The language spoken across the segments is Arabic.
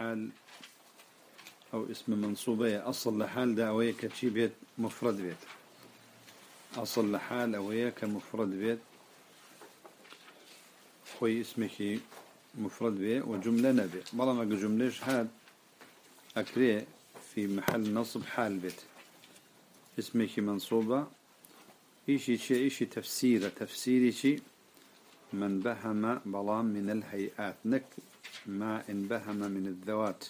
حال أو اسم منصوبة. أصل لحال دعوية كتشي بيت مفرد بيت. أصل لحال أوية كمفرد بيت. خوي اسمك مفرد بيت وجملة نبي. مرة ما جملة هاد أكري في محل نصب حال بيت. اسمك منصوبة. إيشي شيء إيشي تفسير. تفسيري شيء من بهم بلام من الهيئات. نك ما إن بهم من الذوات.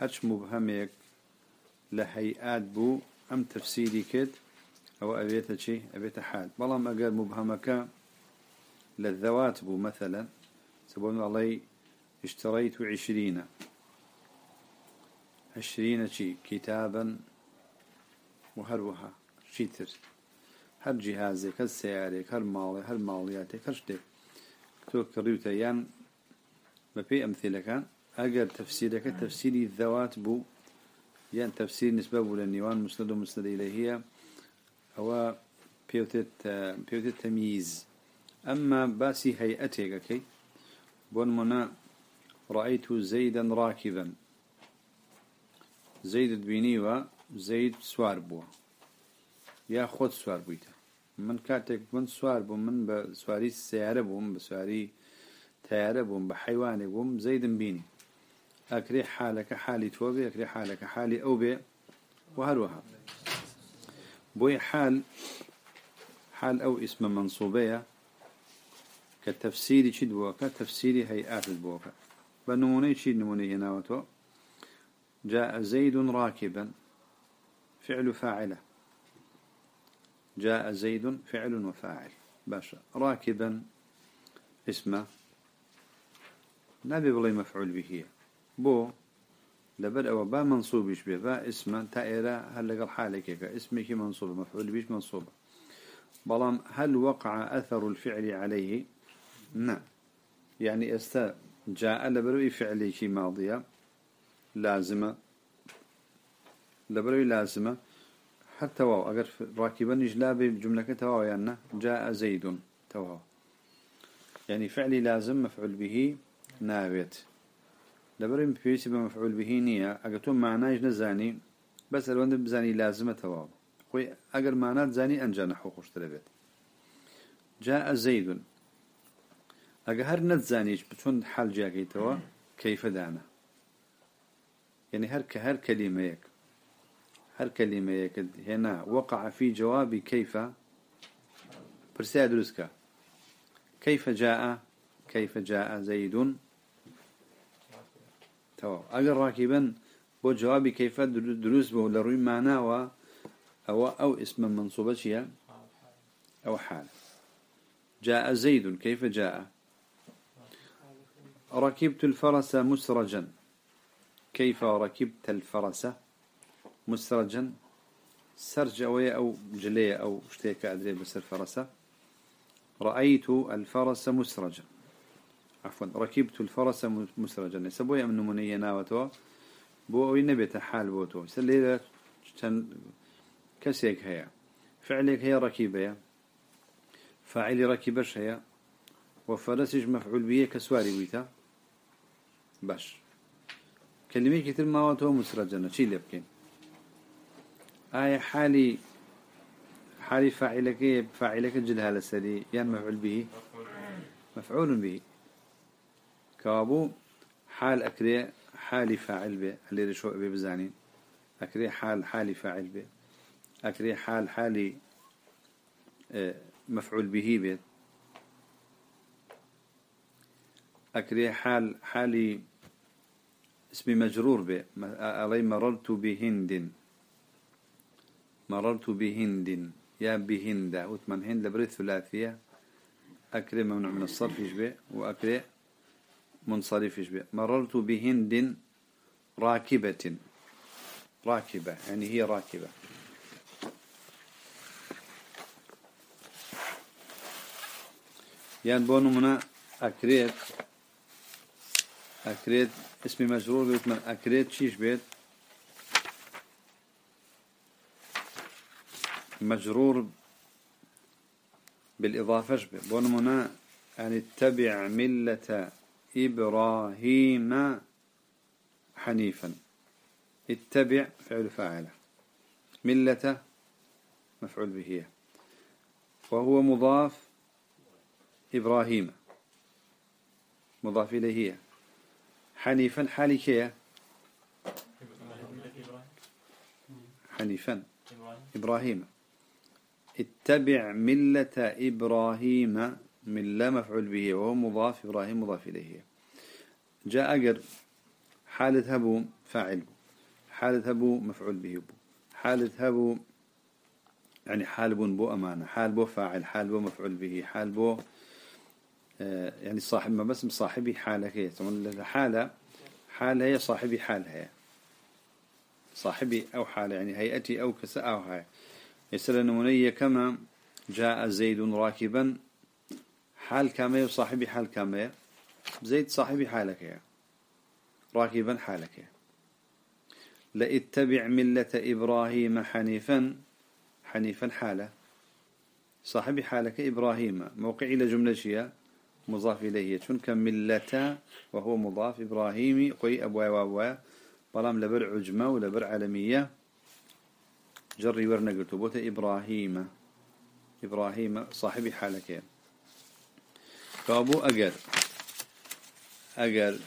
هرش مبهمك لهيئات بو أم تفسيري كد أو أبيت شيء أبيت حال بلام أقل مبهمك للذوات بو مثلا. سبون الله اشتريت عشرين. عشرين شيء كتابا وهروها. شيتر هر جهازك هر سيارك هر مالي هر مالياتك هر شتك. تو كريوتا يان بفي أمثلة أجر تفسيرك تفسير الذوات بو يان تفسير نسبة بو للنيوان مسند ومسند إليه. هو بيوتت بيوتت تمييز. أما باسي هيئتك كي بون منا رأيت زيدا راكبا. زيد بيني وزيد سوار بوا يا خود سوار بويتا. من كاتك من سوار بوم من بسواري السيارة بوم بسواري تيارة بوم بحيواني بوم زيد بيني أكري حالك حالي توبي أكري حالك حالي أوبي وهروها بوي حال حال أو اسم منصوبية كتفسيري شد بوكا تفسيري هيئات البوكا بنموني شد نموني هنا جاء زيد راكبا فعل فاعله جاء زيد فعل وفاعل باشا راكبا اسمه نبي بلي مفعول به. بو لبر أو با منصوبش به اسم تائرة هل لقى حالك اسمك منصوب مفعول بيش منصوب. بلام هل وقع أثر الفعل عليه؟ نعم يعني استا جاء لبروي فعلي شي ماضية لازمة. لبروي لازمة. حتى واو أجر راكبا نجلابي بجملة تواو يعني جاء زيد تواو. يعني فعلي لازم مفعول به. نابت. لبرم بيسي بمفعول به نية أجتون معناش نزاني بس الوند بزاني لازمة تواو خوي أجر معنات زاني أنجا نحو خوش تربت جاء زيد أجر نتزانيش بتون حال جاكي توا كيف دانا. يعني هر كهر كلمة يك هر كلمة يك هنا وقع في جواب كيف برسي درسكا كيف جاء كيف جاء زيد تمام. أجر راكبا بو جوابي كيف دروس به لروي معنى و أو أو اسم منصوبة أو حال. جاء زيد كيف جاء؟ ركبت الفرس مسرجا. كيف ركبت الفرس مسرجا؟ سرج أو جلية أو اشتيك أدري بس الفرس رأيت الفرس مسرجا. عفوا ركبت الفرس مسرجا. سبوي من نمونية ناوتو. بو أو نبيت حال بوتو. سليلة كسيك هيا. فعلك هي ركيبة فاعل ركبش هيا. وفرسج مفعول بيه كسواري بيتا باش. كلمة كتير ما مسرجا. شي لبكين آية حالي حالي فاعلك فاعلك جلها لسري يعني مفعول به. مفعول به. كابو حال أكري حالي فاعل به اللي رشو أبي بزاني. أكري حال حالي فاعل به أكري حال حالي آه، مفعول به بيت أكري حال حالي اسمي مجرور به علي مررت بهند. مررت بهند. يا بهند. وثمان هند لبريد ثلاثية. أكري ممنوع من الصرف يشبه وأكري منصرف يشبه مررت بهند راكبة. راكبة يعني هي راكبة. يعني بونو منا أكريت أكريت اسمي مجرور بيت من أكريت شيش بيت؟ مجرور بالإضافة بونو منا يعني اتبع ملة إبراهيم حنيفا. اتبع فعل فاعله. ملة مفعول به وهو مضاف إبراهيم. مضاف إليه حنيفا حالي كيه حنيفا. إبراهيم. اتبع ملة إبراهيم. ملة مفعول به وهو مضاف إبراهيم مضاف إليه. جاء أجر حالة هبو فاعل حالة هبو مفعول به بو حالة هبو يعني حال بو بو أمانة حال بو فاعل حال بو مفعول به حال بو آه، يعني صاحب ما بس صاحبي حالة هي. حالة حالة هي صاحبي حال هي. صاحبي أو حالة يعني هيئتي أو كساء أو هاي. يسأل نمونية كما جاء زيد راكبا حال كامية وصاحبي حال كامية زيد صاحبي حالك راكبا حالك لإتبع ملة إبراهيم حنيفا حنيفا حالة. صاحبي حالك إبراهيم موقع إلى جملة شيء مضاف إليه. شون كملة وهو مضاف إبراهيمي قوي أبوا وابوا بلام لبر عجمة ولبر عالمية جري ورنا قلت إبراهيم. إبراهيم صاحبي حالك فأبو أجر. أجر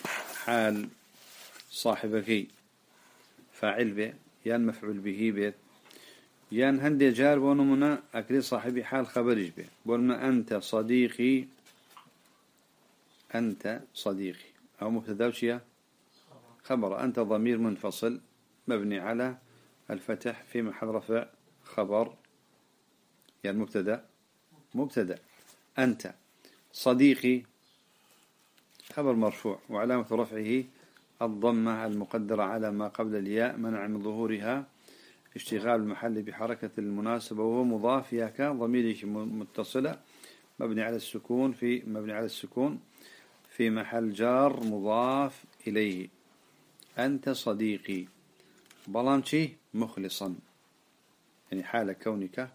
حال صاحبك فاعل به يان مفعول به بيت يان هندي جار بونمنا أكري صاحبي حال خبرج به. بونمنا أنت صديقي أنت صديقي. أو مبتدأ وشيا خبر. أنت ضمير منفصل مبني على الفتح في محل رفع خبر. يعني مبتدأ. مبتدأ. أنت. صديقي خبر مرفوع وعلامة رفعه الضمة المقدرة على ما قبل الياء منع من ظهورها اشتغال المحل بحركة المناسبة وهو مضاف ياك ضميره متصلة مبني على السكون في مبني على السكون في محل جار مضاف إليه. أنت صديقي. بلانشي مخلصا. يعني حال كونك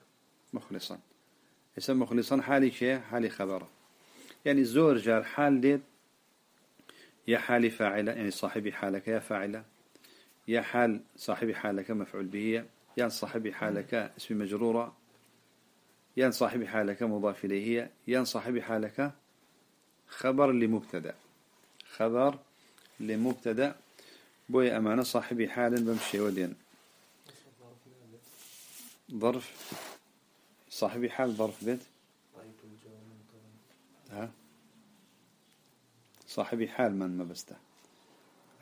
مخلصا. اسم مخلصا حالي شيء؟ حالي خبره يعني زور جار حال ديت يا حالي فاعلة يعني صاحبي حالك يا فاعلة. يا حال صاحبي حالك مفعول به يا صاحبي حالك اسم مجرورة. يا صاحبي حالك مضاف إليه يا صاحبي حالك خبر لمبتدأ. خبر لمبتدأ. بوي أمانة صاحبي حال بمشي ودين. ظرف. صاحبي حال ظرف بيت ها صاحبي حال من ما بسته.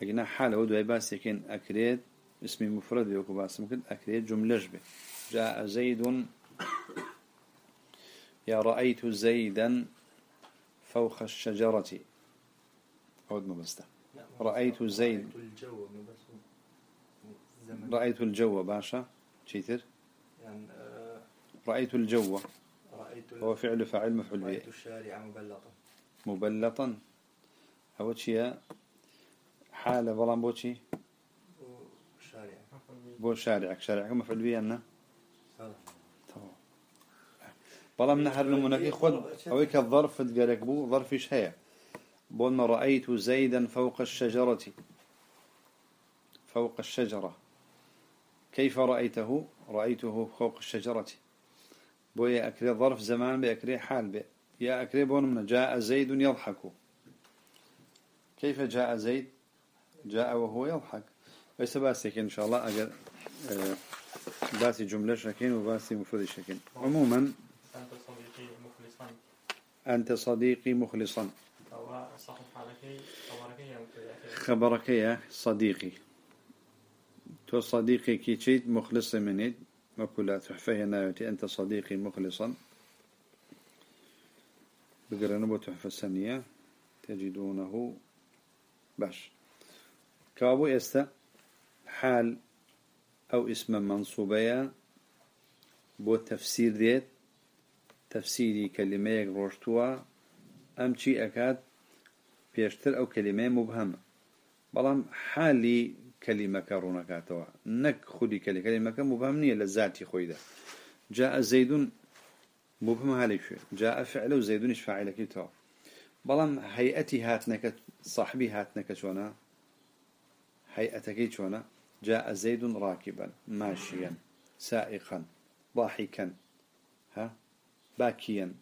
أجنا حال ودو باس يكين أكريد اسمي مفرد يوكو باس ممكن أكريد جملة جبه جاء زيد يا رأيت زيدا فوق الشجرة. عود ما بسته. رأيت زيد رأيت الجو باشا. تشيتر يعني آه، رأيت الجو. رأيت هو فعل فاعل مفعول به رأيت الشارع مبلطا. مبلطا. هو شيء حالة بلان بوشي شارع. بو شارعك شارعك مفعول به أنا؟ بلان نحر نمونك. خد أويك الظرف تقالك بو ظرف إيش هي؟ بون رأيت زيدا فوق الشجرة. فوق الشجرة. كيف رأيته؟ رأيته فوق الشجرة. بويا أكري ظرف زمان بأكري حال بي. يا أكري بون من جاء زيد يضحك. كيف جاء زيد؟ جاء وهو يضحك. ليس باسك إن شاء الله أجل آه، باسي جملة شكين وباسي مفرد شكين عموما أنت صديقي مخلصا. أنت صديقي مخلصا خبرك يا صديقي. تو صديقي كي تشيت مخلص مني كلها تحفة هنا أنت صديقي مخلصا. بقرنا بو تحفة السنية تجدونه باش. کابوو ئێستا حال ئەو ئسممە منسوبەیە بۆ تەفسیر دێت تەفسیری کەلیمەیەک ڕۆشتووە ئەم چی ئەکات؟ پێشتر ئەو کەلیمەیە مبهەمە بەڵام حالی کەلیمەکە ڕوونەکاتەوە. نەک خودی کەلی کەلیمەکە مبهم نییە لە ذاتی خۆیدا. جا زەیدون مبهم هەلی شوێ. جا ئەفعلە و زەیدونیش فعلەکەی تەوە بلام هيئتي هاتنك صاحبي هاتنك شونا؟ هيئتك شونا؟ جاء زيد راكبا ماشيا سائقا ضاحكا ها؟ باكيا.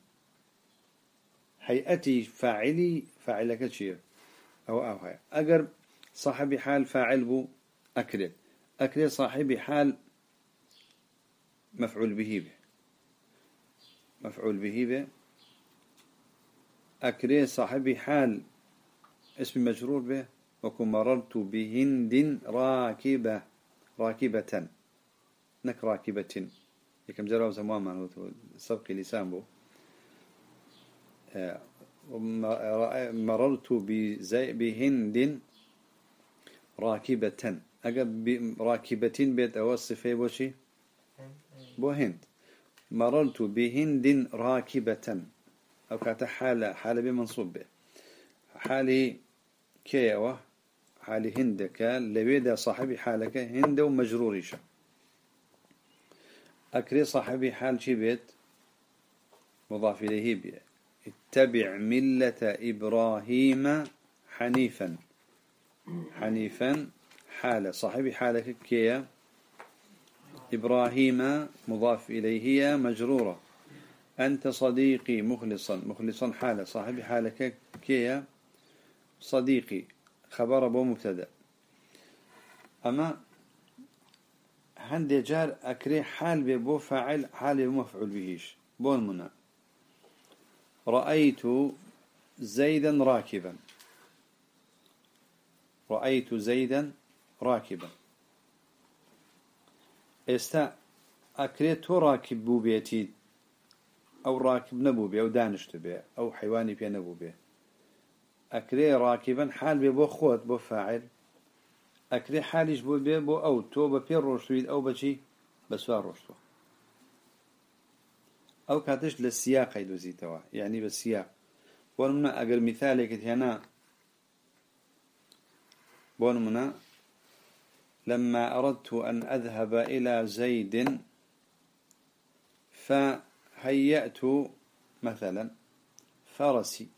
هيئتي فاعلي فاعلك شيء أو أو هاي أجر صاحب حال فاعل بو أكري أكري صاحب حال مفعول به به. مفعول به به. أكري صاحب حال اسم مجرور به وكم مررت بهند راكبة راكبة نك راكبة. يكم جرى زمان ما سبق لسان بو. مررت بزي بهند راكبة. أجب راكبة بيت أو الصفة بوشي بو هند. مررت بهند راكبة. أو كانت حالة حالة بمنصوب به. حالي كيوة حالي هندك لبيدا صاحبي حالك هند ومجروريشة أكري صاحبي حال شي بيت؟ مضاف إليه بيه اتبع ملة إبراهيم حنيفا. حنيفا حالة. صاحبي حالك كيا إبراهيم مضاف إليه مجرورة. أنت صديقي مخلصا. مخلصا حالة. صاحبي حالك كيا. صديقي. خبر أبو مبتدأ. أما عندي جار أكري حال ببو فاعل حال مفعول بهيش. بون منا. رأيت زيدا راكبا. رأيت زيدا راكبا. إستا أكريت راكب بو بيتي أو راكب نبو بي أو دانشت بي أو حيواني بي نبو بي. أكري راكبا حال بي بو خوت بو فاعل. أكري حاليش بو بي بو أو تو ببير روشتويد أو بشي بسوار روشتو أو كاتش للسياق يدوزيتوا يعني بالسياق بونمنا أقل مثالك هنا بونمنا لما أردت أن أذهب إلى زيد فهيأت مثلا فرسي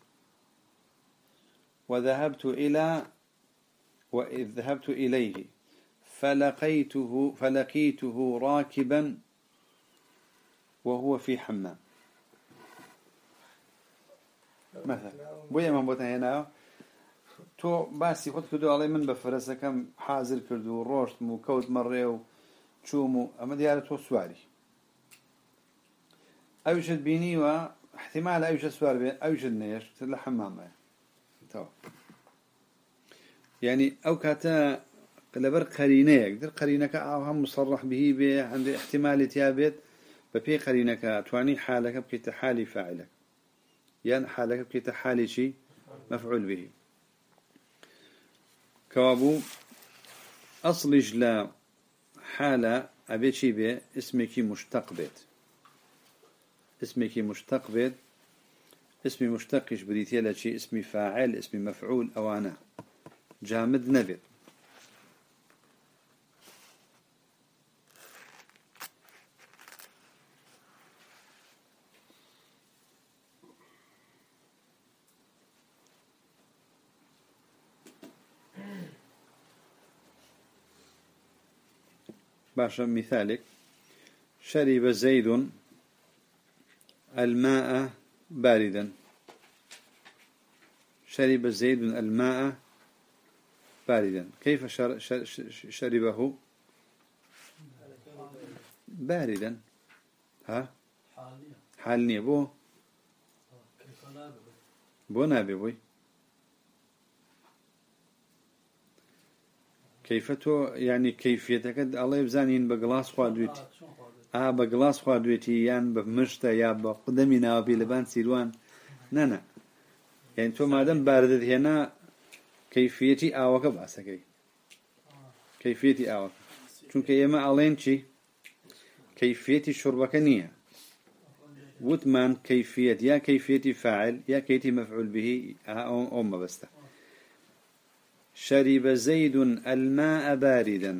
وذهبت إلى وإذ ذهبت إليه فلقيته فلقيته راكبا وهو في حمام. مثلا. بويا من بوتا هنا. تو باسي خود كدو علي من بفرسه كم حاضر كردو روشت مو كوت مريو تشومو اما ديارة تو سواري أوجد بيني و احتمال أوجد سوار بين أوجد نيش تلا حمام تو يعني أو كاتا لبر قرينة يقدر قرينك أو هم مصرح به به عند احتمال تيابت ببي قرينك تواني حالك بكيت حالي فاعلك. يعني حالك بكيت حالي شي مفعول به. كوابو أصل لا حالة أبي شي بي اسمك مشتق بيت. اسمك مشتق بيت اسمي مشتقش بريتيا لشي اسمي فاعل اسمي مفعول أو أنا. جامد نبت باشا مثالك. شرب زيد الماء باردا. شرب زيد الماء باردا. كيف شربه؟ باردا. ها؟ حالني بو؟ بو نابي بوي. كيف تو يعني كيفيتك؟ الله يبزانين بقلاص ئا بە گڵاس خواردوێتی یان بە مشتە یا بە قدەمی ناوبی لەبان سیروان. نەنە یان تۆ مادەم باردت هێنا کەیفەتی ئاوەکە باسەکەی. کەیفەتی ئاوەکە. چونکە ئێمە ئەڵێن چی؟ کەیفەتی شوربەکە نییە. وتمان کەیفەت یا کەیفەتی فعل یا کەیتی مەفعول بهی ئەو مەبەستە. شەریبە زەید ئەلما ئەباریدن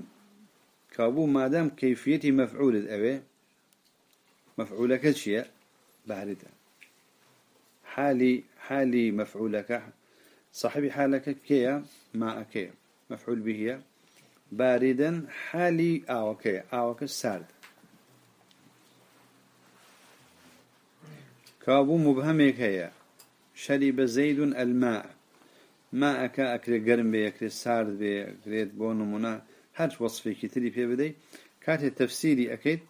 كابو ما دام كيفية مفعول الأبي مفعولك الشيء باردا حالي حالي مفعولك. صاحبي حالك كيا أكيا مفعول به. باردا حالي آوكي آوكي سارد. كابو مبهمك هي شرب زيد الماء. ما أكا أكل قرم بي أكل سارد بي أكل بون منا. هر كتري في بدي كانت التفسيري أكيد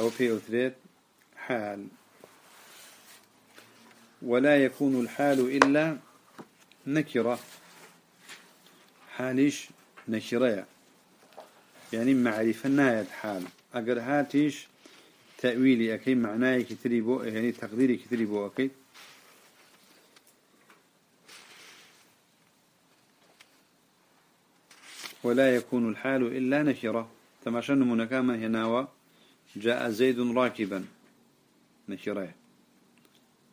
أو في أثريت حال. ولا يكون الحال إلا نكرة. حاليش نكرة يعني معرفة نايد حال. أقر هاتيش تأويلي أكيد معناه كتري بو يعني تقديري كتري بو أكيد ولا يكون الحال إلا نكرة تماشى منكاما هنا جاء زيد راكبا. نكرة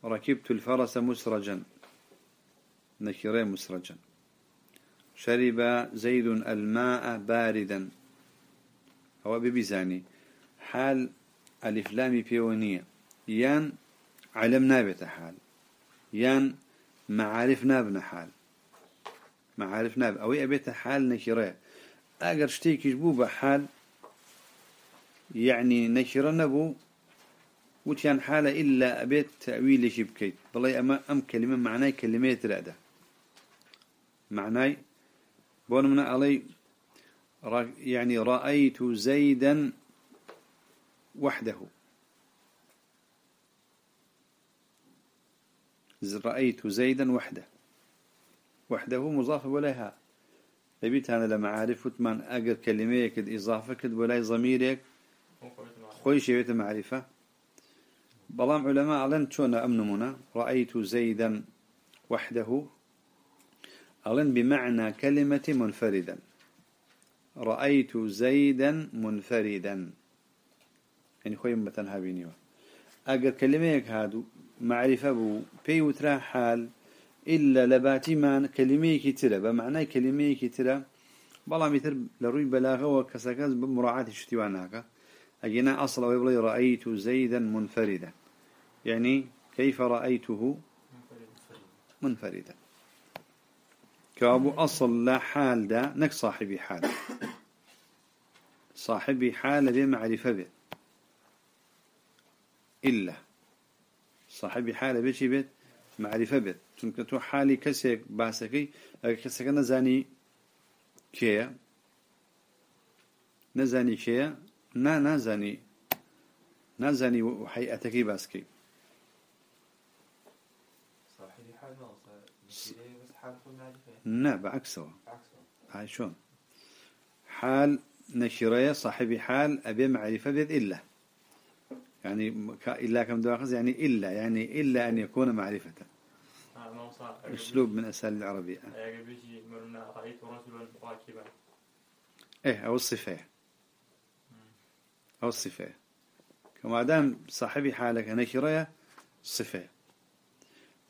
ركبت الفرس مسرجا. نكرة مسرجا. شرب زيد الماء باردا. هو ببزاني حال ألف لام بيونية. يان علم نابت حال. يان معارف نابنا حال. معارف ناب أو أبيت حال نكرة أجر شتيك جبو بحال يعني نكرة نبو. وتيان حالة إلا أبيت تأويل شبكيت. بالله أما أم كلمة معناي كلمة رأده معناي بون من علي يعني رأيت زيدا وحده. رأيت زيدا وحده. وحده مضاف ولا لبيت أنا لما عارف من أجر كلمة كد إضافة كد ولا ضميرك خوي شيء معرفة. بلام علماء علن شون أمنمنا رأيت زيدا وحده. ألن بمعنى كلمة منفردا. رأيت زيدا منفردا. يعني خوي مثلا هابينيوا. أجر كلمة هادو معرفة بو. بي وترا حال إلا لباتي مان كلمة كتيرة. بمعنى كلمة كتيرة. بلا مثل لروي بلاغة وكسكاز بمراعاة الشتواناك. أجينا أصلا ويبلي رأيت زيدا منفردا. يعني كيف رأيته منفردا. كابو أصل لا حال دا. نك صاحبي حال. صاحبي حال بمعرفة به إلا. صاحبي حالة بيشي بيت. معرفة بيت. چونکە تۆ حالی کەسێک باسەکەی ئەگە کەسەکە نەزانی کێیە؟ نەزانی کێیە؟ نا نازانی نازانی حیئەتەکەی باسکەی. نا بعكسه هاي شون حال نشرية صاحب حال أبي معرفة بذ إلا يعني إلا كم دواخز يعني إلا يعني إلا أن يكون معرفة أسلوب من أساليب العربية. إيه أو الصفة. أو الصفة. كما دام صاحبي حالك نشرية صفة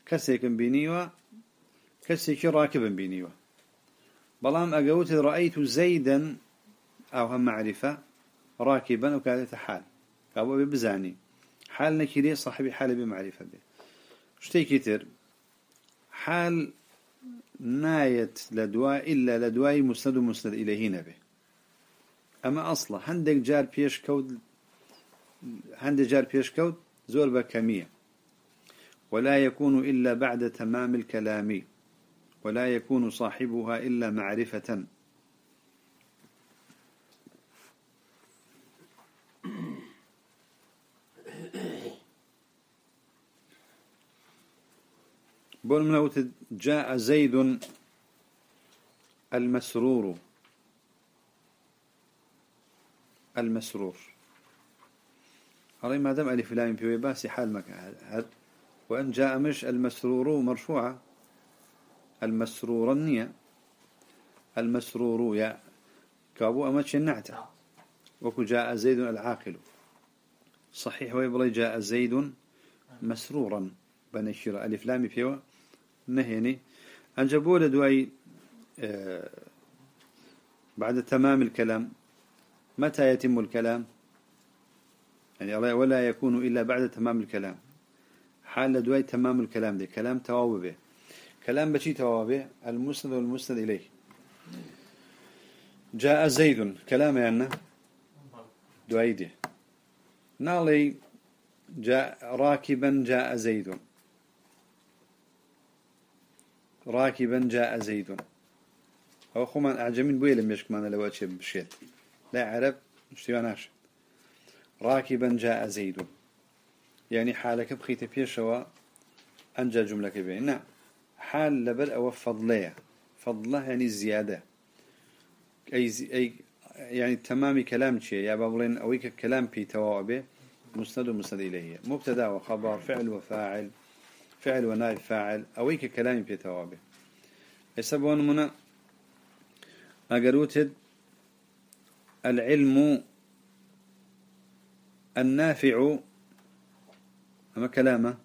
كسيك بينيوا كسيك راكبا بينيوا. بلام أقوت رأيت زيدا أو هم معرفة راكبا وكانت حال. أبو بزاني. حال نكري صاحبي حال بمعرفة به. شتي كتير؟ حال نايت لدواء إلا لدواء مسند مسند إليه نبه أما أصلا هندك جار بيش كود هندك جار بيش كود زور بكمية. ولا يكون إلا بعد تمام الكلام ولا يكون صاحبها إلا معرفة. بقول من جاء زيد المسرور. المسرور. هذا ما دام ألف لام في باسي حال مكان وأن جاء مش المسرور مرفوعة. المسرور النية. المسرور يا. كابو أمتش النعتة وكو جاء زيد العاقل. صحيح ويبري جاء زيد مسرورا. بنشر ألف لام فيه نهيني أنجبوا لدواي آه بعد تمام الكلام. متى يتم الكلام؟ يعني ولا يكون إلا بعد تمام الكلام. حال دواي تمام الكلام دي. كلام توابه كلام بشي توابه المسند والمسند إليه. جاء زيد. كلام يعني؟ دعيده نالي جاء راكبا جاء زيد. راكبا جاء زيد. أو خمان أعجمين بوي لم يشك معنا لو أتشب بشيت لا عرب اشتباناش راكبا جاء زيد. يعني حالك بخيت بيشوا أنجى جملة كبيرة. نعم حال لبر أو فضلية فضلة يعني زيادة. أي, زي أي يعني تمام كلام شيء. يا بابلين أويك كلام في توابه مسند ومسند إليه. مبتدأ وخبر فعل وفاعل. فعل ونائب فاعل أويك كلام في توابه يسبون منا أقروتد العلم النافع أما كلامه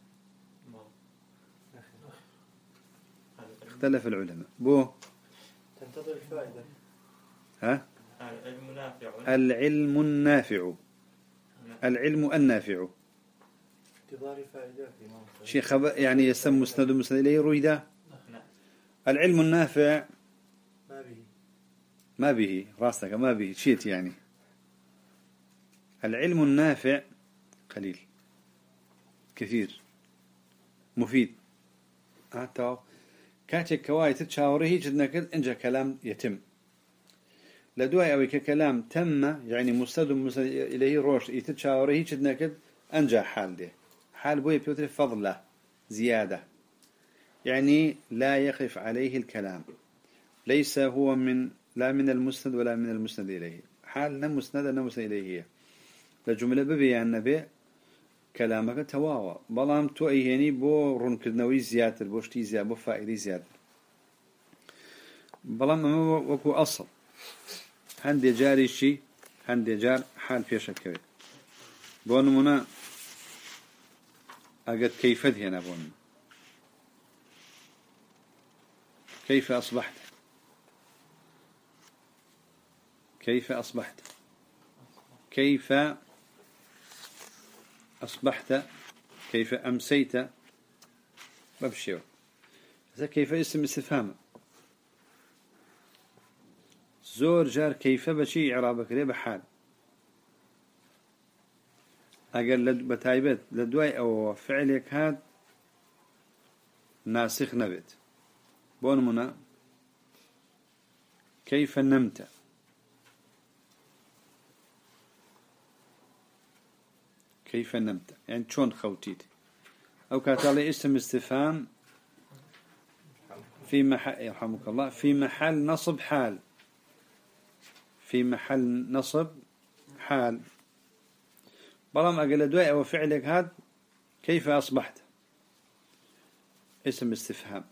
اختلف العلماء. بو تنتظر الفائدة ها؟ العلم نافع. العلم النافع. العلم النافع. انتظار شيء خبر يعني يسمى مسند مسند إليه رويدا نعم. العلم النافع ما به. ما به راسك ما به شيت يعني. العلم النافع قليل كثير مفيد. حتى كاتك كواي تتشاوري هيج نكد إنجا كلام يتم. لدواي أوي ككلام تم يعني مستند مسند إليه روش يتشاوري هيج نكد إنجا حال ده حال بوي بيوتر فضله زيادة. يعني لا يقف عليه الكلام. ليس هو من لا من المسند ولا من المسند إليه. حال نم مسند نم مسند إليه لجملة ببي عن نبي كلامك تواوا بلام تو أيهني بو رون كردنوي زيادة بو شتي زيادة بو فائدة زيادة. بلام أما وكو أصل. هندي جاري شي هندي جار حال فيش كوي. بون منا أجد كيف هنا بون كيف أصبحت؟ كيف أصبحت؟ كيف أصبحت؟ كيف أمسيت؟ هذا كيف اسم استفهام؟ زور جار كيف بشي إعرابك ليه بحال؟ أقل لد بتايبت لدواي أو فعلك هاد ناسخ نبت بون منا كيف نمت كيف نمت يعني شون خوتيت أو كاتالي اسم استفهام في محل يرحمك الله في محل نصب حال. في محل نصب حال. بلام أقل دواء أو فعلك هاد كيف أصبحت؟ اسم استفهام.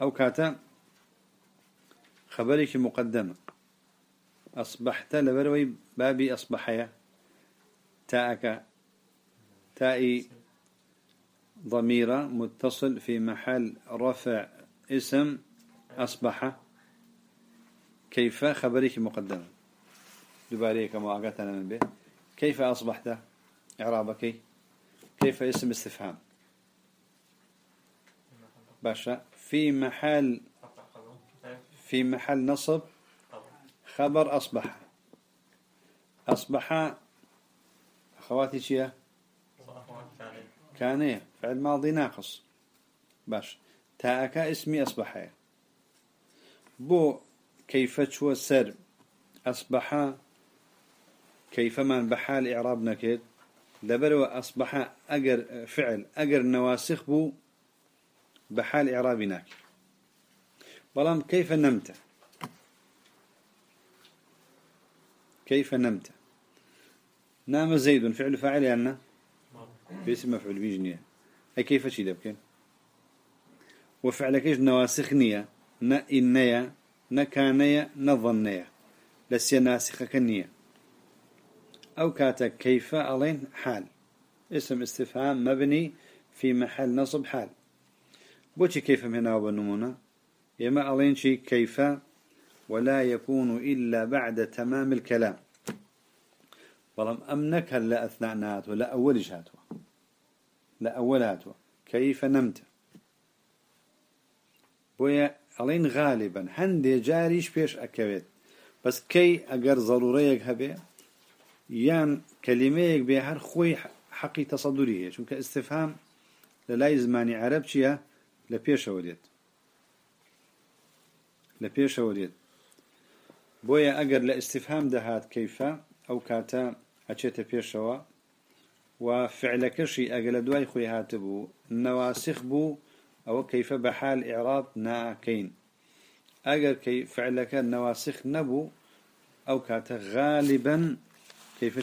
أو كاتا خبرك مقدمة أصبحت لبروي بابي أصبحيا تاءك تائي ضميرة متصل في محل رفع اسم أصبح. كيف خبرك مقدمة دباري كما أقاتنا من به كيف أصبحت إعرابك؟ كيف اسم استفهام؟ باشا في محل في محل نصب خبر أصبح. أصبح أخواتي شيا؟ كان فعل ماضي ناقص. باش تاءك اسمي أصبح. بو كيف شو السر؟ أصبح كيف من بحال إعراب نكد لبرو أصبح أجر فعل أجر نواسخ بو بحال إعراب ناكد بلام كيف نمت؟ كيف نمت؟ نام زيد فعل فاعل يعني باسم مفعول بيجنية أي كيف شي دبكن وفعلك إيش نواسخ نية؟ ن إنية نكانية نظنية لسي ناسخة كنية أو كاتك كيف ألين حال. اسم استفهام مبني في محل نصب حال. بوشي كيف هنا وبنمونا يما ألين شي كيف؟ ولا يكون إلا بعد تمام الكلام. بلام أمنك لا أثناء ناتو لا أول جهاتو لا أول هاتو كيف نمت؟ بويا ئەڵین غالبا هەندێ جاریش پێش ئەکەوێت بەس کەی ئەگەر ضرورەیەک هەبێ یان کەلیمەیەک بێ هەر خۆی حەقی تەسەدوری هەیە چونکە ئستفهام لە لای عەرەب چییە لە پێشەوە دێت لە پێشەوە دێت بۆیە ئەگەر لە ئستفهام دەهات کەیفە ئەو کاتە ئەچێتە پێشەوە و فعلەکەشی ئەگە لە دوای خۆی هاتبوو نەواسخ بوو ئەوە کەیفە بە حال ئێراب ناکەین ئەگەر فعلەکە نەواسخ نەبوو ئەو کاتە غالبا كيف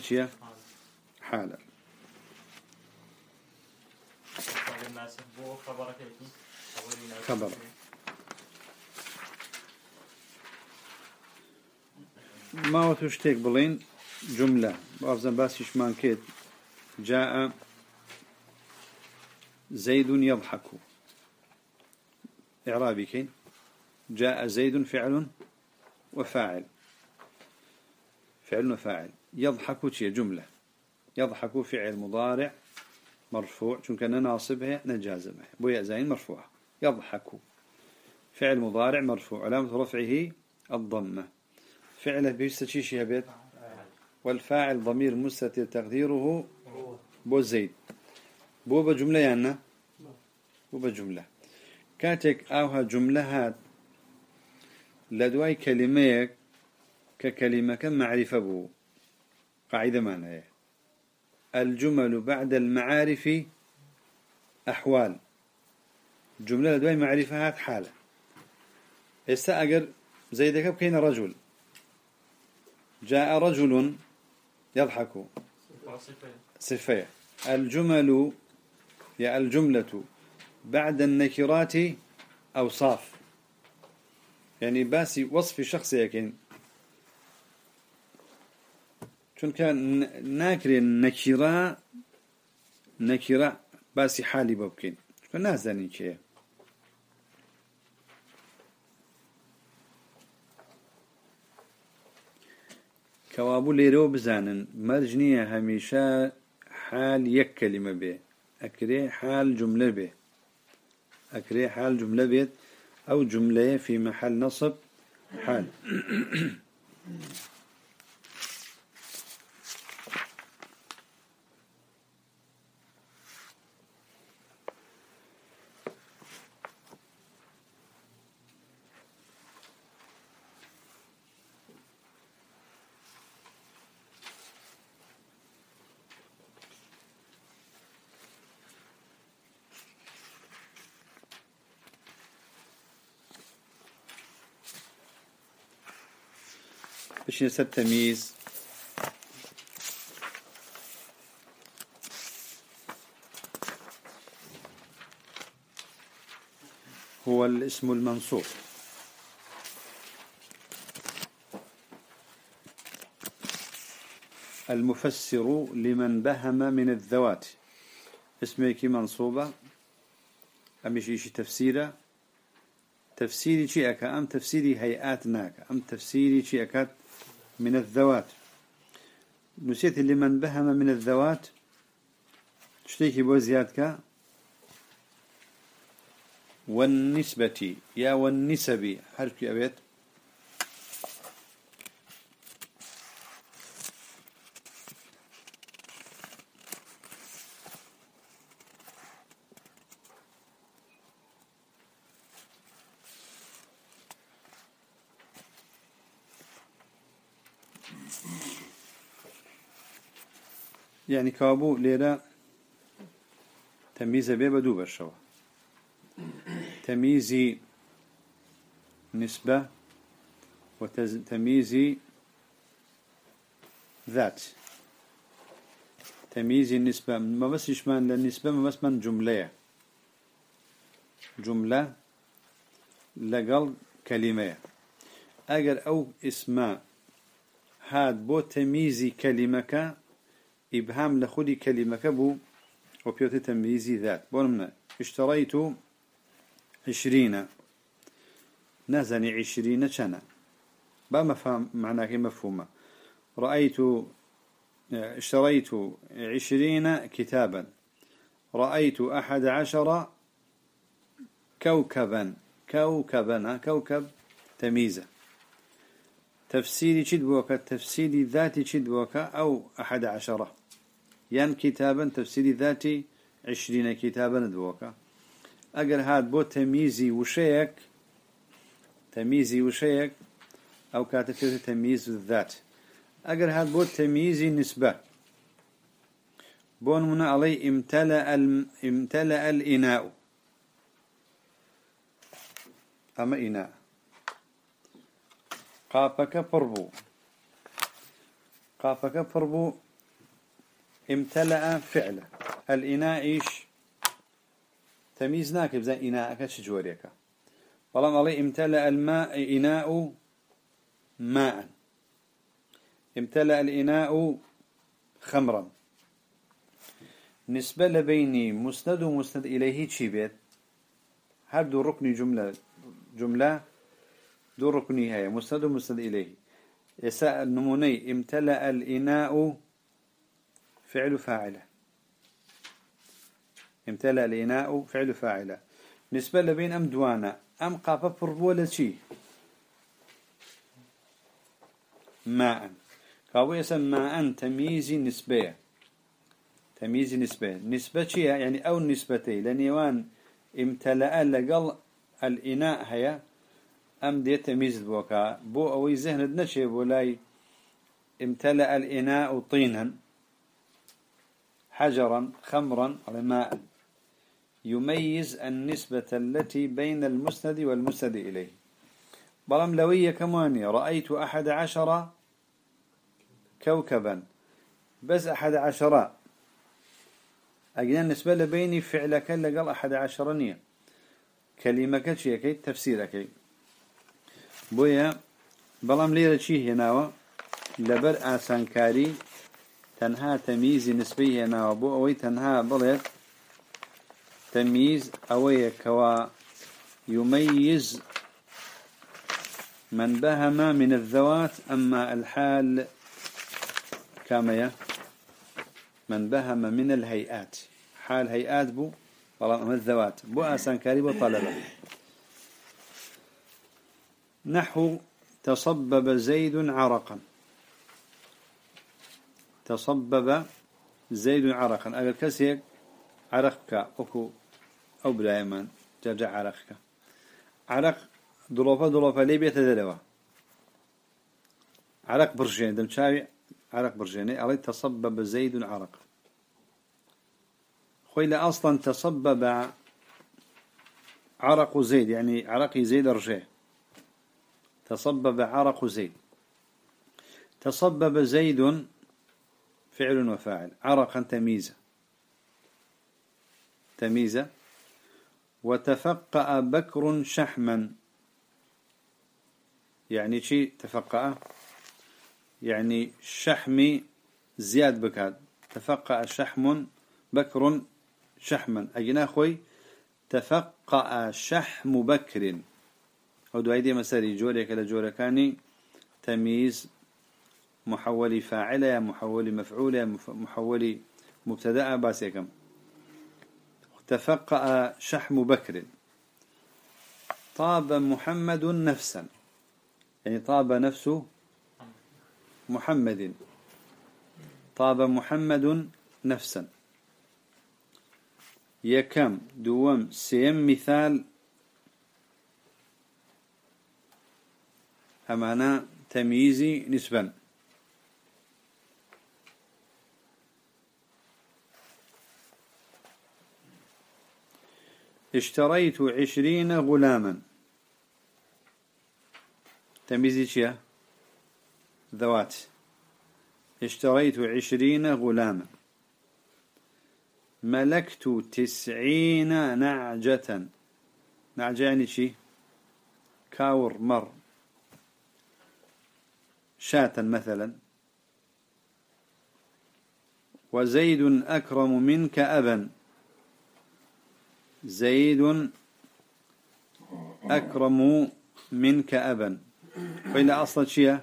خبرك يكي خبر. ماوە تو شتێک بڵین جملة. بافزن باسیشمان کرد جاء زيد يضحك. إعرابي كين. جاء زيد فعل وفاعل. فعل وفاعل. يضحك شيء جملة. يضحك فعل مضارع مرفوع. شو كان ناصبها؟ نجازمه بويا زين مرفوع يضحك. فعل مضارع مرفوع. علامة رفعه الضمة. فعله بيستشي شي بيت؟ والفاعل ضمير مستتر تقديره بو زيد. بو بجملة يعني بو بجملة كاتك آوها جملة هات. لدواي كلميك ككلمة كم معرفة بو؟ قاعدة معناها. الجمل بعد المعارف أحوال. جملة لدواي معرفة هات حالة. هسا أقر زيدك بكين رجل. جاء رجل يضحك. صفية. الجمل يا الجملة بعد النكرات أوصاف. يعني باسي وصف شخص يكين چونکە ناکرێن نەکیرا نەکیرا باسی حالی بۆ بکەین. چونکە نازانین کێیە کەوابوو لێرەوە بزانن مەرج نییە حال یەک کەلیمە بێ. ئەکرێ حال جملە بێ. ئەکرێ حال جملە بێت ئەو جملەیە في محل نصب حال. ينسى التمييز هو الاسم المنصوب. المفسر لمن بهم من الذوات. اسمك منصوبة؟ أم شيء تفسيرة؟ تفسيري شيء أم تفسيري هيئات ناك؟ أم تفسيري شيء من الذوات. نسيت اللي من بهم من الذوات. شتيكي بو زيادك؟ والنسبة يا والنسب حرف أبيت يعني كابو ليرة تمييز بيه بدو برشوا تمييز نسبة وتمييز ذات تمييز النسبة ما بس يشمان للنسبة ما بس من جملة جملة لقل كلمة أجر أو اسماء هاد بو تمييز كلمة إبهام لخودي كلمة كبو وبيوت تمييزي ذات. بونمنا اشتريت عشرين نزني عشرين سنة بما فهم معناه مفهومة. رأيت اشتريت عشرين كتابا. رأيت أحد عشر كوكبا. كوكبنا كوكب تمييزه. تفسيري شد بوكا؟ تفسيري ذاتي شد بوكا؟ أو أحد عشرة ين كتابا تفسيري ذاتي عشرين كتابا دوكا أجر هاد بو تمييزي وشيك تمييزي وشيك أو كاتب تمييز الذات أجر هاد بو تمييزي نسبة بون من علي امتلأ. امتلأ الإناء أما إناء قافك فربو قافك فربو امتلأ فعله. الإناء إيش؟ تمييز ناكب زي إناءك شجوريك والله علي امتلأ الماء إناء ماء. امتلأ الإناء خمرا. نسبة لبيني مسند ومسند إليه شي بيت؟ هل دو ركن جملة؟ جملة؟ دو ركني هي مسند ومسند إليه. يساء النموني امتلأ الإناء فعل فاعله. امتلأ الإناء فعل فاعله. نسبة لبين أم دوانا. أم قافة فربولة شي؟ ماء. قاوي يسمى ماء تمييز نسبية تمييز نسبة. نسبة شيء يعني أو نسبتي. لنيوان امتلأ لقل الإناء هيا أم دي تمييز بوكا. بو أوي ذهن دنشي بولاي امتلأ الإناء طينا. حجرا خمرا على ماء يميز النسبة التي بين المسند والمسند إليه. بلام لوية كماني رأيت أحد عشر كوكبا. بس أحد عشر. أجل نسبة لبيني فعلك لقل أحد عشر نية كلمة كتشي كي تفسير كي بويا بلام ليرة شي هنا. لبر آسانكاري. تنها تمييز نسبي هنا وبو أوي تنها بلد تمييز أوي كوا يميز من بهم من الذوات أما الحال كامية من بهم من الهيئات حال هيئات بو من الذوات. بو آسان كاريب طلبة نحو تصبب زيد عرقا. تصبب زيد عرقا. أقل كسيك عرقك؟ أكو أو بلايمان جرجع عرقك. عرق ضلوفة ضلوفة ليه بيتدلوا عرق برجين. دم شاوي عرق برجيني. علي تصبب زيد عرق. خويل أصلا تصبب عرق زيد يعني عرق زيد رجع. تصبب عرق زيد. تصبب زيد فعل وفاعل. عرقا تمييزا تمييزا وتفقأ بكر شحما. يعني شي تفقأ. يعني شحمي زياد بكاد تفقأ شحم بكر شحما. أجنا خوي تفقأ شحم بكر. أو دعيدي مساري جوري كلا جوري كاني تمييز محول فاعلة محول مفعولة محول مبتدأ باسيكم تفقأ شحم بكر. طاب محمد نفسا. يعني طاب نفسه محمد. طاب محمد نفسا. يكم دوم سيم مثال. أمانا تمييزي نسبا. اشتريت عشرين غلاما. تمييزي شيا ذوات. اشتريت عشرين غلاما. ملكت تسعين نعجة. نعجة يعني شي كاور مر. شاة مثلا. وزيد أكرم منك أبا. زيد أكرم منك أبا. فإن أصل شيء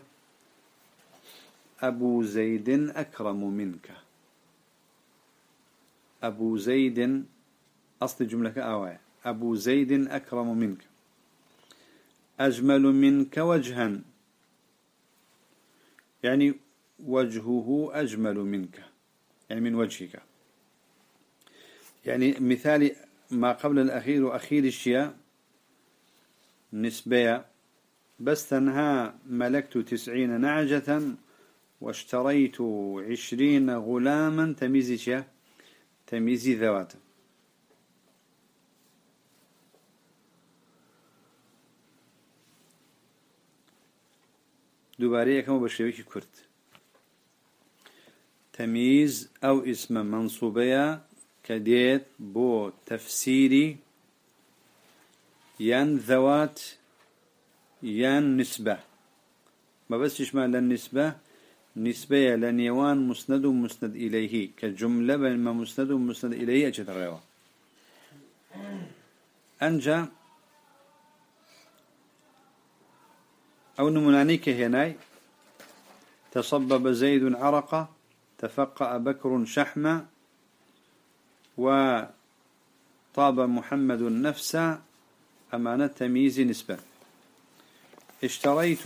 أبو زيد أكرم منك. أبو زيد أصل جملة أوايا أبو زيد أكرم منك. أجمل منك وجها. يعني وجهه أجمل منك. يعني من وجهك. يعني مثال ما قبل الأخير وأخير الشيء نسبية بس تنها ملكت تسعين نعجة واشتريت عشرين غلاما تميزي شيء تميزي ذوات. دوباره كما بشويك كرت تمييز أو اسم منصوبية كديت بو تفسيري ين ذوات ين نسبة. ما بس يشمل النسبة؟ نسبة لنيوان مسند ومسند إليه. كجملة بينما مسند ومسند إليه أجد غيره أنجا أو نمنانيك هناي. تصبب زيد عرقة تفقأ بكر شحمة. وطاب محمد النفس أمانة تمييز نسبة. اشتريت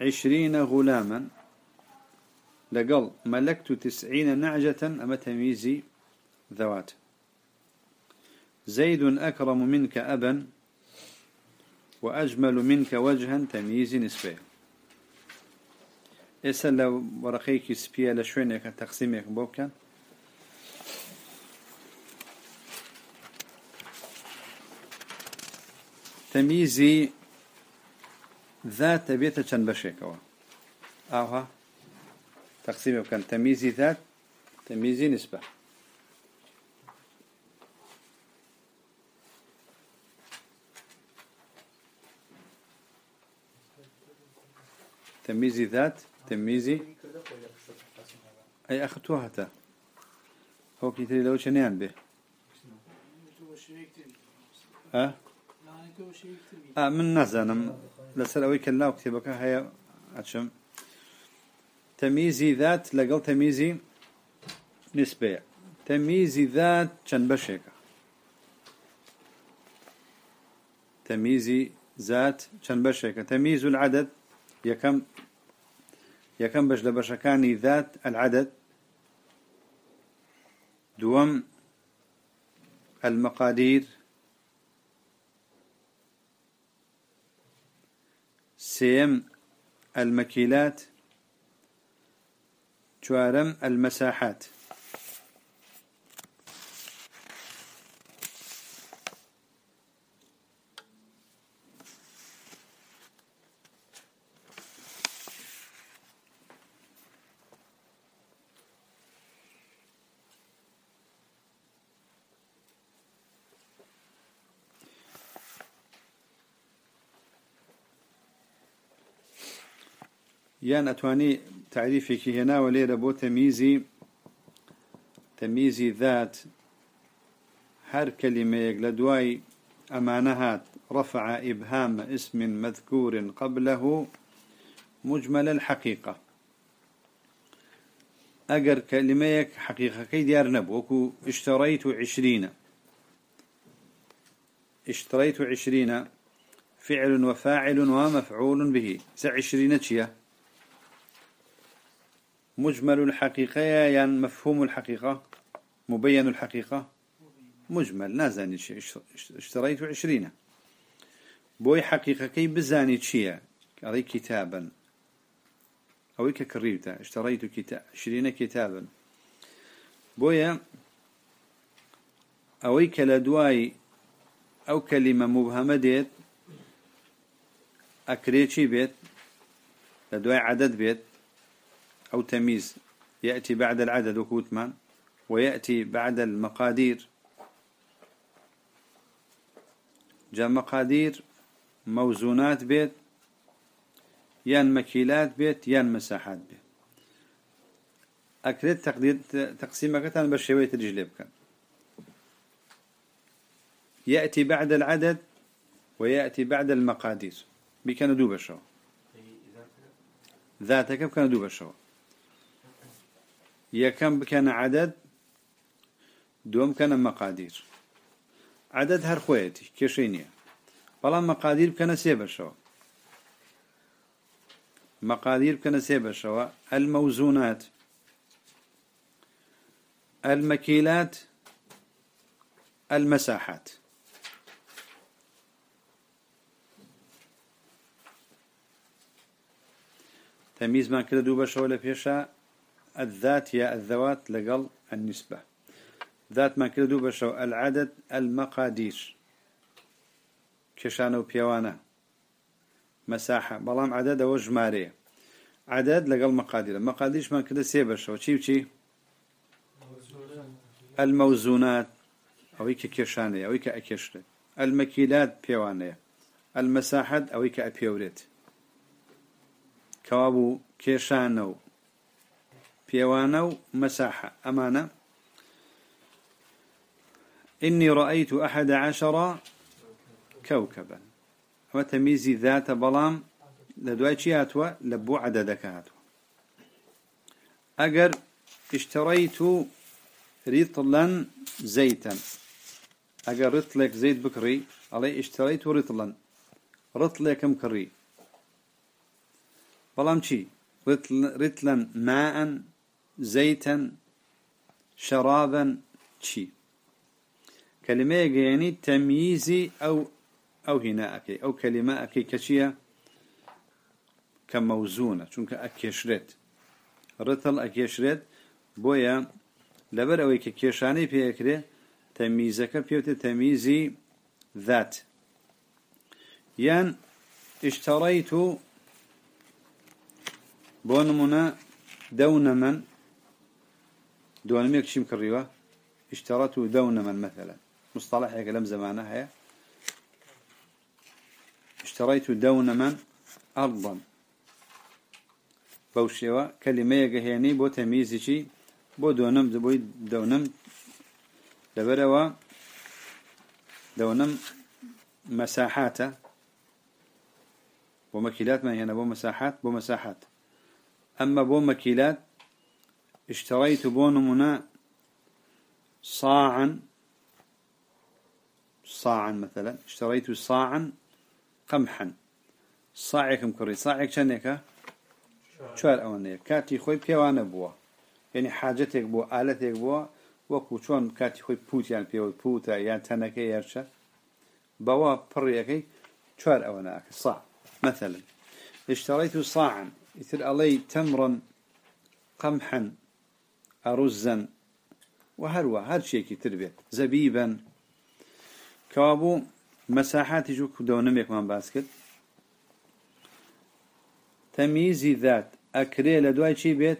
عشرين غلاما. لقل ملكت تسعين نعجة أما تمييز ذوات. زيد أكرم منك أبا وأجمل منك وجها تمييز إسا لو ورقيك سبيا لشوينك تقسيمك بوكا. تمييزي ذات بيت چند بشيكوا أوها. تقسيمه كان تمييزي ذات تمييزي نسبة. تمييزي ذات تمييزي؟ أي أخذتوها تا هو كتير لو شنيان به. أه آه من نزل لسر كلا وكتبك هي عشان تمييزي ذات لقل تمييزي نسبة. تمييزي ذات كان بشيك. تمييزي ذات كان بشيك. تمييز العدد يكم؟ يكم بش لبشكاني ذات العدد دوم المقادير سيم المكيلات شوارم المساحات. يان أتواني تعريفك هنا وليرة بو تمييزي. تمييزي ذات هر كلمة يقلدواي أمانهات رفع إبهام اسم مذكور قبله مجمل الحقيقة. أجر كلميك حقيقة كي ديار نبوكو اشتريت عشرين. اشتريت عشرين فعل وفاعل ومفعول به. سعشرين تشيه مجمل الحقيقة يعني مفهوم الحقيقة مبين الحقيقة. مجمل نازاني شيء اشتريت عشرين. بوي حقيقة كي بزاني شيء قري كتابا. أو كريتا اشتريت كتاب عشرين كتابا. بويا أو كالدواي أو كلمة مبهمة ديت أكريتشي بيت لدواي عدد بيت. أو تمييز. يأتي بعد العدد وكوتمان ويأتي بعد المقادير. جاء مقادير موزونات بيت يان مكيلات بيت يان مساحات بيت. أكريت تقدير تقسيمك كتان بشوية رجلي كان يأتي بعد العدد ويأتي بعد المقادير. بكان دوب الشو ذاتك بكان دوب الشو يكم كان عدد؟ دوم كان مقادير. عدد هر خويتي كيشينيا بەڵام مقادير بکەنە سێ بەشەوە مقادير بکەنە سێ بەشەوە الموزونات. المكيلات. المساحات. تمييز ما كده دوبا شوالة فيشا الذات يا الذوات لقل النسبة. ذات ما كده دوبا شو؟ العدد المقادير. كشانة وبيوانة مساحة. بلام عدد وجمارية عدد لقل مقادير. مقادير ما كده سيبا شو؟ شي وشي؟ الموزونات. أو إيك كيشانية أو إيك أكيشرة المكيلات بيوانية. المساحات أو إيك أبيوريت. كوابو كيشانو بيوانو مساحة. أمانة. إني رأيت أحد عشر كوكبا. هو تمييزي ذات بلام. لدواي هاتوا؟ لبو عددك هاتوا. أجر اشتريت رطلا زيتا. أجر رطلك زيت بكري. علي اشتريت رطلا. رطلك مكري بلام شي رطلا ماء زيتا شرابا شي كلمة يعني تمييزي أو أو هناءك أو كلمة أكي كشية كموزونة شونك أكيشرت رطل أكيشرت بويا لبر أوي كيشاني بيكري تمييزك بيوت تمييزي ذات. يان اشتريت بونمنا دوانم یەکچیم کڕیوە؟ ئشتەڕەت و دە نەمەەن مەثلە مستەڵەحێکە لەم زمانە هەیە. اشتريت دون من أرضا بەو شێوە کەلیمەیەگە هێنەی بۆ تەمیزیی بۆ دۆنم دەبووی دەونم لەبەرەوە دەونم مەساحاتە. بۆ مەکیلاتمان هێنە بۆ مەساحات بۆ مەساحات. ئەمە بۆ مەکیلات اشتريت بونمنا صاعا صاعا مثلا اشتريت صاعا قمحا. صاعك مكري صاعك شنك شوار أوانية. كاتي خوي بيوانا بوا. يعني حاجتك بوا آلتك بوا وكو شون كاتي خوي بوت يعني بيو بوتا يعني تنكي يرشا. بوا بريكي شوار اواناك صاع مثلا. اشتريت صاعا. يثر علي تمرا قمحا. أرزا. وهروا هر شيء تربية زبيبا. كابو مساحات يجوك دونميك من باسكت تمييزي ذات. أكري لدواي شي بيت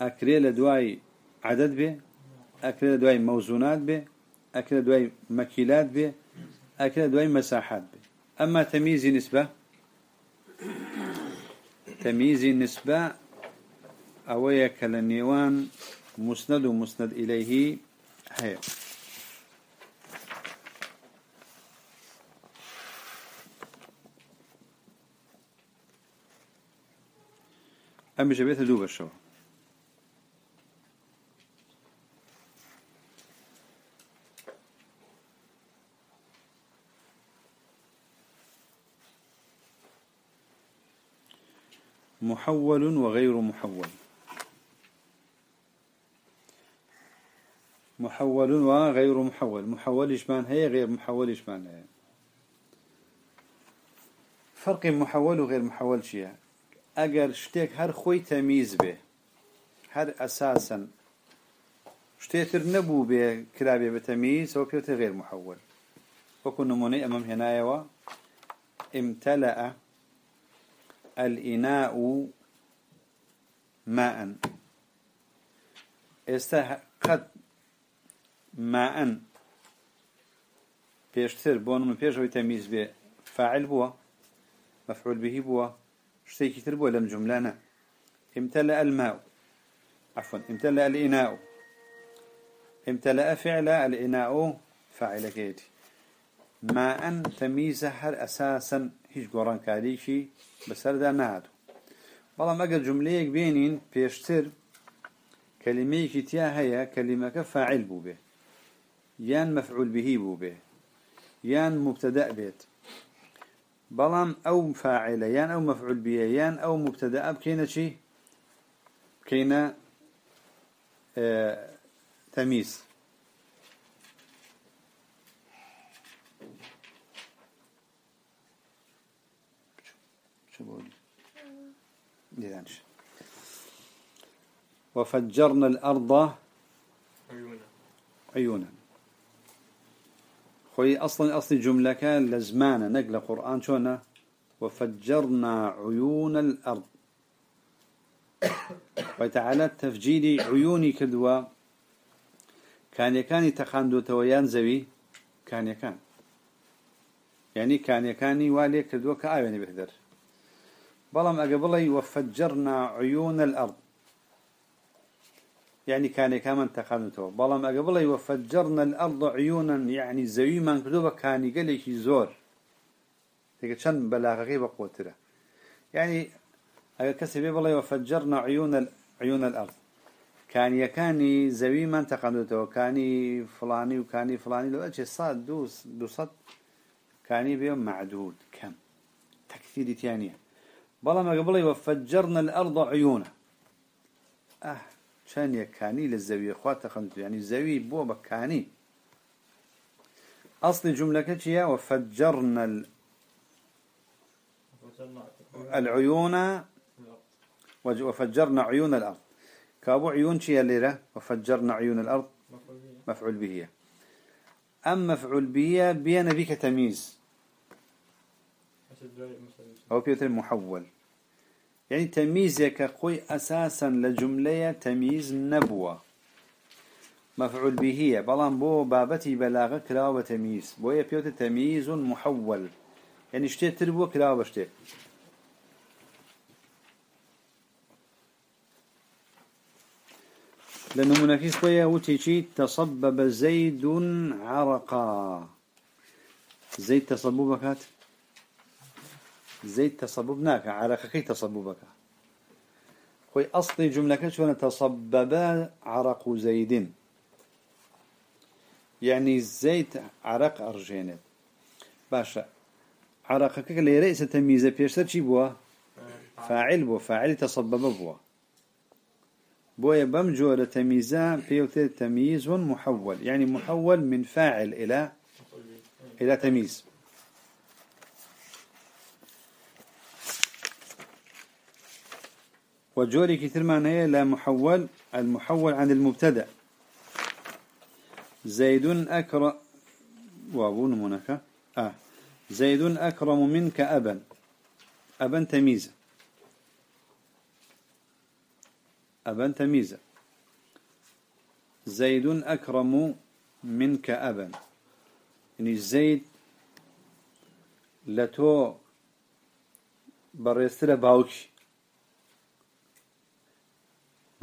أكري لدواي عدد به أكري لدواي موزونات به أكري لدواي مكيلات به أكري لدواي مساحات به أما تمييزي نسبة. تمييزي نسبة أويا كالنيوان مسند ومسند إليه. هي. أم جبيت دوب الشو محول وغير محول. محول وغير محول. محول إشمان هي غير محول إشمان هي فرق محول وغير محول شيء؟ اگر شتێک هەر خۆی تەمیز بێ هەر ئەساسن شتێتر نەبوو بێ کرابێ بە تەمیز ئەو پێوتە غێر محول. وەکو نمونەی ئەمەم هێنایەوە امتلأ الإناء ماء ئێستا ماء. پێشتر بۆ من پێشەوەی تەمیز بێ فاعل بووە مفعول به بووە شتيكي تربو لم جملة امتلأ الماء. عفوا امتلأ الإناء. امتلأ فعل الإناء فاعل كيتي ما أن تميز هر أساسا. بس هذا نادو والله ما قال جملة بينين بيشتر كلمة كتيا هي كلمة فاعل بو به يان مفعول به بو به يان مبتدأ بيت. بلام أو فاعلة يان أو مفعول به يان أو مبتدأ بكينا شي؟ كينا آه تمييز. شو بقول؟ يدانش وفجرنا الأرض عيونا. عيونا. خوي أصلا أصل جملة كان لزمانة نقل قرآن شونا؟ وفجرنا عيون الأرض. وتعالى تفجير عيوني كدوا. كان يكاني تخاندو تويان زوي؟ كان يكان. يعني كان يكاني والي كدوا كآيوني بهدر. بلام أقبلي وفجرنا عيون الأرض. يعني كان كمان تخانته بلام أقبلي وفجرنا الأرض عيونا يعني زوي من كدوبة كان يقلك زور. تيجي شن بلاغة بقوتره يعني كسبي بالله وفجرنا عيون. عيون الأرض. كان يكاني زوي من تخانته كاني فلاني وكاني فلاني لو أجي صاد دوس دوصد كاني بيوم معدود. كم؟ تكثير ثانية بلا ما قبل وفجرنا الأرض عيونا. أه كان يكاني للزاوية أخوات خمسة يعني الزاوية بو بكاني أصل جملة كتشيا وفجرنا ال- العيون وفجرنا عيون الأرض. كابو عيون شيا الليلة وفجرنا عيون الأرض. مفعول به. أم مفعول به بينا بك تمييز. أو بيوتر محول. يعني تمييزك خوي أساسا لجملة تمييز نبوة مفعول به بلان بو بابتي بلاغة كلا وتمييز بو بيوتر تمييز محول يعني اشتيت تربو كلا وبشتيت لأنه منافيس بويا وتيشي تصبب زيد عرقا. زيد تصببكات زيد تصببناك عرقك تصببك. خوي أصلي جملة شو تصبب عرق زيد. يعني زيت عرق أرجينت باشا عرقك اللي رئيس تمييزه بيشتر شي بوا؟ فاعل بوا فاعل تصبب بوا. بويا بمجور تمييزا بيوتر تمييز محول يعني محول من فاعل إلى. إلى تمييز. وجوري كتير معناه لا محول المحول عن المبتدأ. زيد أكرم واو نمونك آه زيد أكرم منك أبا. أبا تمييز أبا تمييز زيد أكرم منك أبا. يعني زيد لتو برستر باوكي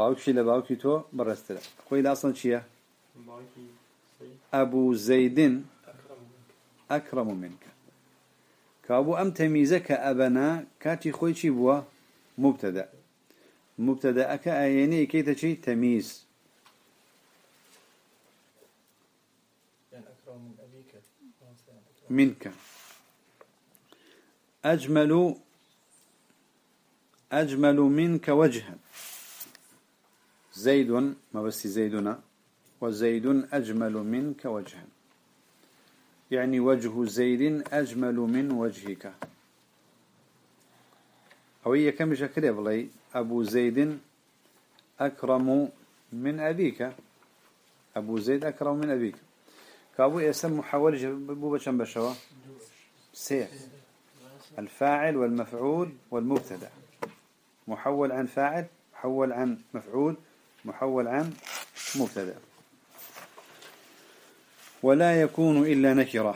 باوكي لباوكي تو برستر خوي أصلا سيد. أبو زيد أكرم منك كابو أم تميزك أبنا كاتي خوي شي بوا مبتدأ. مبتدأ أكا يعني كيتا شي تمييز. منك أجمل أجمل منك وجها زيد ما بس زيدنا وزيد أجمل منك وجها يعني وجه زيد أجمل من وجهك. أو هي كم شكل بلي؟ أبو زيد أكرم من أبيك. أبو زيد أكرم من أبيك. كابو اسم محاول بوبا كم بشوا؟ سير الفاعل والمفعول والمبتدا. محول عن فاعل محول عن مفعول محول عن مبتدأ. ولا يكون إلا نكرة.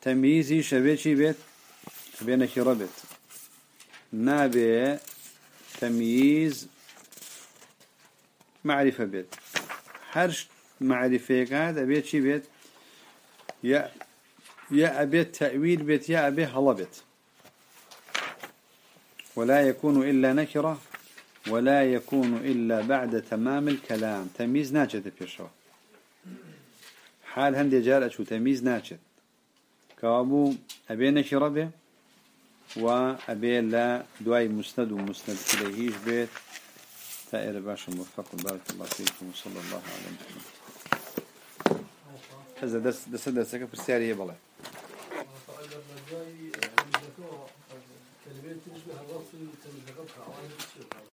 تمييزي شبيتي بيت شبيه نكرة بيت. نابع تمييز معرفة بيت. هرش معرفة هذا بيت شي بيت يا يا أبيت تأويل بيت يا أبي هلا بيت. ولا يكون إلا نكرة. ولا يكون إلا بعد تمام الكلام. تمييز ناجد بيشوا حال هندي جار أشو تمييز ناشد كوابو أبي نشر به وأبي لا دواي مسند ومسند إليه بيت. تائر باشا موفق. بارك الله فيكم وصلى الله على محمد. هذا دس دس درسك في السيارة هي